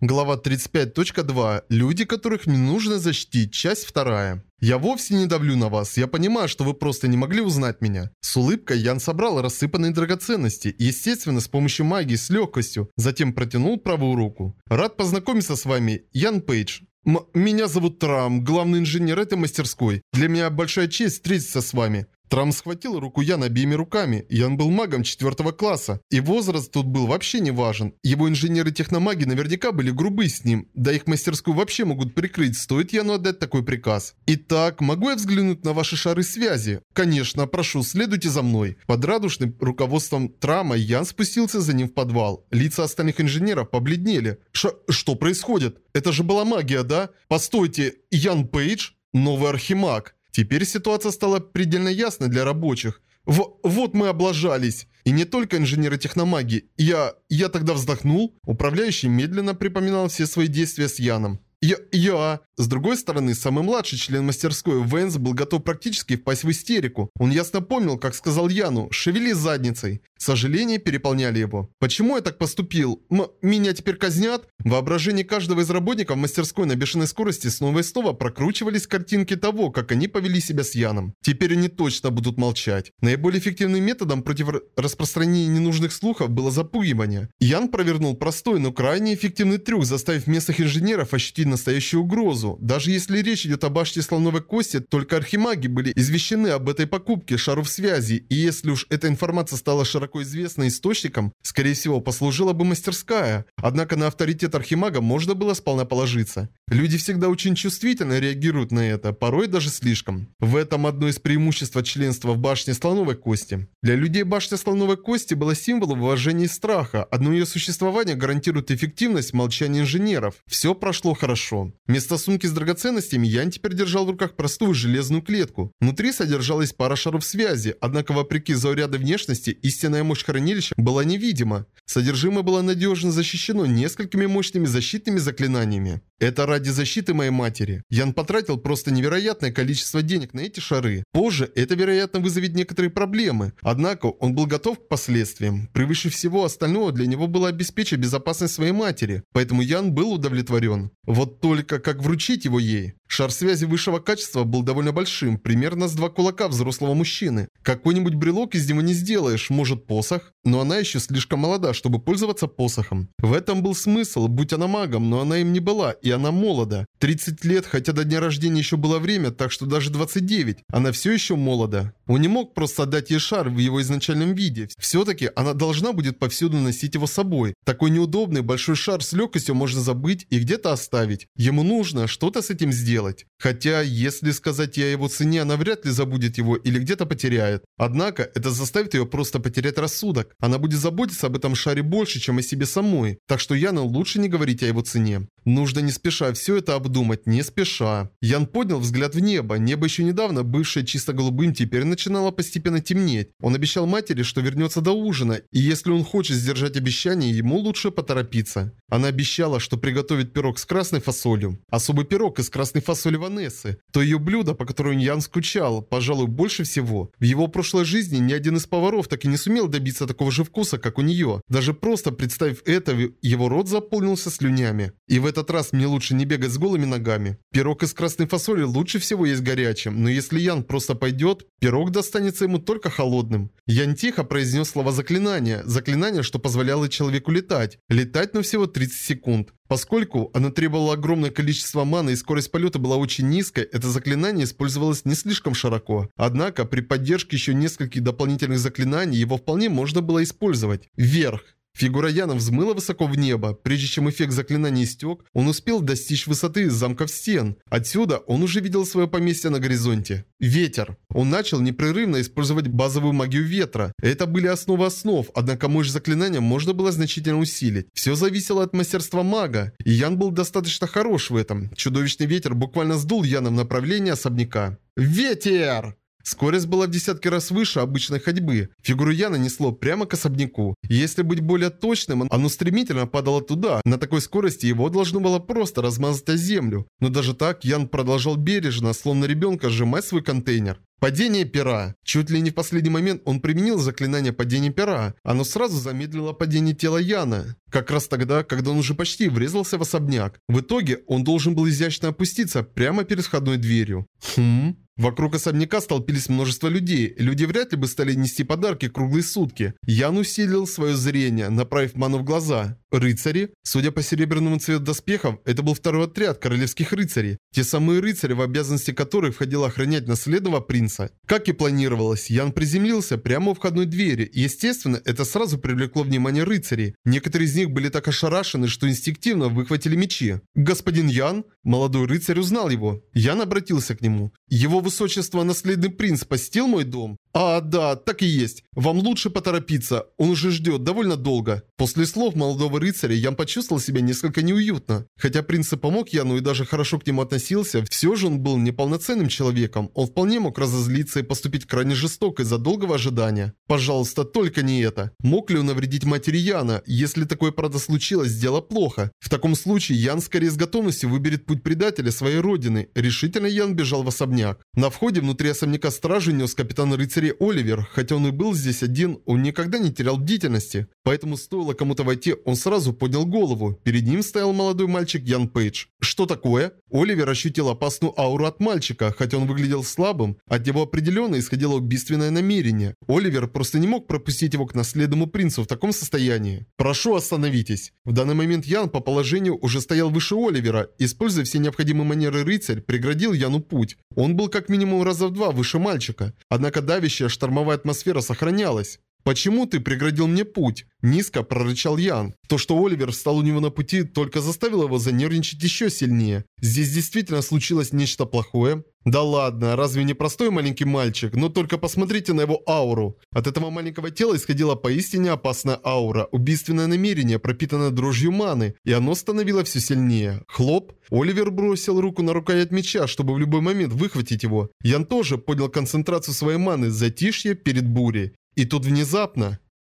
Глава 35.2. Люди, которых не нужно защитить. Часть 2. Я вовсе не давлю на вас. Я понимаю, что вы просто не могли узнать меня. С улыбкой Ян собрал рассыпанные драгоценности, естественно, с помощью магии, с легкостью. Затем протянул правую руку. Рад познакомиться с вами, Ян Пейдж. М меня зовут Трам, главный инженер этой мастерской. Для меня большая честь встретиться с вами. Трам схватил руку Яна обеими руками. Ян был магом четвертого класса, и возраст тут был вообще не важен. Его инженеры-техномаги наверняка были грубы с ним, да их мастерскую вообще могут прикрыть, стоит Яну отдать такой приказ. Итак, могу я взглянуть на ваши шары связи? Конечно, прошу, следуйте за мной. Под радушным руководством Трама Ян спустился за ним в подвал. Лица остальных инженеров побледнели. Ш что происходит? Это же была магия, да? Постойте, Ян Пейдж? Новый архимаг. Теперь ситуация стала предельно ясной для рабочих. В вот мы облажались. И не только инженеры-техномаги. Я... я тогда вздохнул. Управляющий медленно припоминал все свои действия с Яном. Я... я... С другой стороны, самый младший член мастерской Вэнс был готов практически впасть в истерику. Он ясно помнил, как сказал Яну «шевели задницей». Сожаления переполняли его. Почему я так поступил? М меня теперь казнят? В воображении каждого из работников мастерской на бешеной скорости снова и снова прокручивались картинки того, как они повели себя с Яном. Теперь они точно будут молчать. Наиболее эффективным методом против распространения ненужных слухов было запугивание. Ян провернул простой, но крайне эффективный трюк, заставив местных инженеров ощутить настоящую угрозу. Даже если речь идет о башне слоновой кости, только архимаги были извещены об этой покупке шаров связи, и если уж эта информация стала широко широко известной источником, скорее всего, послужила бы мастерская. Однако на авторитет Архимага можно было сполна положиться. Люди всегда очень чувствительно реагируют на это, порой даже слишком. В этом одно из преимуществ членства в башне Слоновой Кости. Для людей башня Слоновой Кости была символом уважения и страха. Одно ее существование гарантирует эффективность молчания инженеров. Все прошло хорошо. Вместо сумки с драгоценностями Ян теперь держал в руках простую железную клетку. Внутри содержалась пара шаров связи, однако вопреки заурядной внешности истинная Огненная мощь хранилища была невидима. Содержимое было надежно защищено несколькими мощными защитными заклинаниями. Это ради защиты моей матери. Ян потратил просто невероятное количество денег на эти шары. Позже это, вероятно, вызовет некоторые проблемы. Однако он был готов к последствиям. Превыше всего остального для него было обеспечить безопасность своей матери. Поэтому Ян был удовлетворен. Вот только как вручить его ей? Шар связи высшего качества был довольно большим, примерно с два кулака взрослого мужчины. Какой-нибудь брелок из него не сделаешь, может посох? Но она еще слишком молода, чтобы пользоваться посохом. В этом был смысл, будь она магом, но она им не была, и она молода. 30 лет, хотя до дня рождения еще было время, так что даже 29. Она все еще молода. Он не мог просто отдать ей шар в его изначальном виде. Все-таки она должна будет повсюду носить его с собой. Такой неудобный большой шар с легкостью можно забыть и где-то оставить. Ему нужно что-то с этим сделать. Хотя, если сказать о его цене, она вряд ли забудет его или где-то потеряет. Однако, это заставит ее просто потерять рассудок. Она будет заботиться об этом шаре больше, чем о себе самой. Так что Яну лучше не говорить о его цене. Нужно не спеша все это обдумать, не спеша. Ян поднял взгляд в небо. Небо еще недавно, бывшее чисто голубым, теперь начинало постепенно темнеть. Он обещал матери, что вернется до ужина, и если он хочет сдержать обещание, ему лучше поторопиться. Она обещала, что приготовит пирог с красной фасолью. Особый пирог из красной фасоли Ванессы. То ее блюдо, по которому Ян скучал, пожалуй, больше всего. В его прошлой жизни ни один из поваров так и не сумел добиться такого же вкуса, как у нее. Даже просто представив это, его рот заполнился слюнями. И в этот раз мне лучше не бегать с голыми ногами. Пирог из красной фасоли лучше всего есть горячим, но если Ян просто пойдет, пирог достанется ему только холодным. Ян тихо произнес слова заклинания. Заклинание, что позволяло человеку летать. Летать на всего 30 секунд. Поскольку оно требовало огромное количество маны и скорость полета была очень низкой, это заклинание использовалось не слишком широко. Однако, при поддержке еще нескольких дополнительных заклинаний, его вполне можно было использовать. Вверх. Фигура Яна взмыла высоко в небо. Прежде чем эффект заклинания истек, он успел достичь высоты замков стен. Отсюда он уже видел свое поместье на горизонте. Ветер. Он начал непрерывно использовать базовую магию ветра. Это были основы основ, однако мощь заклинания можно было значительно усилить. Все зависело от мастерства мага, и Ян был достаточно хорош в этом. Чудовищный ветер буквально сдул Яна в направлении особняка. «Ветер!» Скорость была в десятки раз выше обычной ходьбы. Фигуру Яна несло прямо к особняку. Если быть более точным, оно стремительно падало туда. На такой скорости его должно было просто размазать о землю. Но даже так Ян продолжал бережно, словно ребенка, сжимать свой контейнер. Падение пера. Чуть ли не в последний момент он применил заклинание падения пера. Оно сразу замедлило падение тела Яна. Как раз тогда, когда он уже почти врезался в особняк. В итоге он должен был изящно опуститься прямо перед входной дверью. Хм... Вокруг особняка столпились множество людей. Люди вряд ли бы стали нести подарки круглые сутки. Ян усилил свое зрение, направив ману в глаза. Рыцари? Судя по серебряному цвету доспехов, это был второй отряд королевских рыцарей. Те самые рыцари, в обязанности которых входило охранять наследного принца. Как и планировалось, Ян приземлился прямо у входной двери. Естественно, это сразу привлекло внимание рыцарей. Некоторые из них были так ошарашены, что инстинктивно выхватили мечи. «Господин Ян?» Молодой рыцарь узнал его. Ян обратился к нему. «Его высочество, наследный принц, посетил мой дом?» «А, да, так и есть. Вам лучше поторопиться. Он уже ждет довольно долго». После слов молодого рыцаря Ян почувствовал себя несколько неуютно. Хотя принц и помог Яну и даже хорошо к нему относился, все же он был неполноценным человеком. Он вполне мог разозлиться и поступить крайне жестоко из-за долгого ожидания. Пожалуйста, только не это. Мог ли он навредить матери Яна? Если такое правда случилось, дело плохо. В таком случае Ян скорее с готовностью выберет путь предателя своей родины. Решительно Ян бежал в особняк. На входе внутри особняка стражи нес капитан рыцарей Оливер. Хотя он и был здесь один, он никогда не терял бдительности. Поэтому стоило кому-то войти, он сразу поднял голову. Перед ним стоял молодой мальчик Ян Пейдж. Что такое? Оливер ощутил опасную ауру от мальчика, хотя он выглядел слабым. От него определенно исходило убийственное намерение. Оливер просто не мог пропустить его к наследному принцу в таком состоянии. «Прошу, остановитесь». В данный момент Ян по положению уже стоял выше Оливера. Используя все необходимые манеры рыцарь, преградил Яну путь. Он был как минимум раза в два выше мальчика. Однако давящая штормовая атмосфера сохранялась. «Почему ты преградил мне путь?» Низко прорычал Ян. То, что Оливер встал у него на пути, только заставило его занервничать еще сильнее. Здесь действительно случилось нечто плохое? Да ладно, разве не простой маленький мальчик? Но только посмотрите на его ауру. От этого маленького тела исходила поистине опасная аура, убийственное намерение, пропитанное дрожью маны, и оно становило все сильнее. Хлоп. Оливер бросил руку на рукоять меча, чтобы в любой момент выхватить его. Ян тоже поднял концентрацию своей маны, затишье перед бурей. И тут внезапно...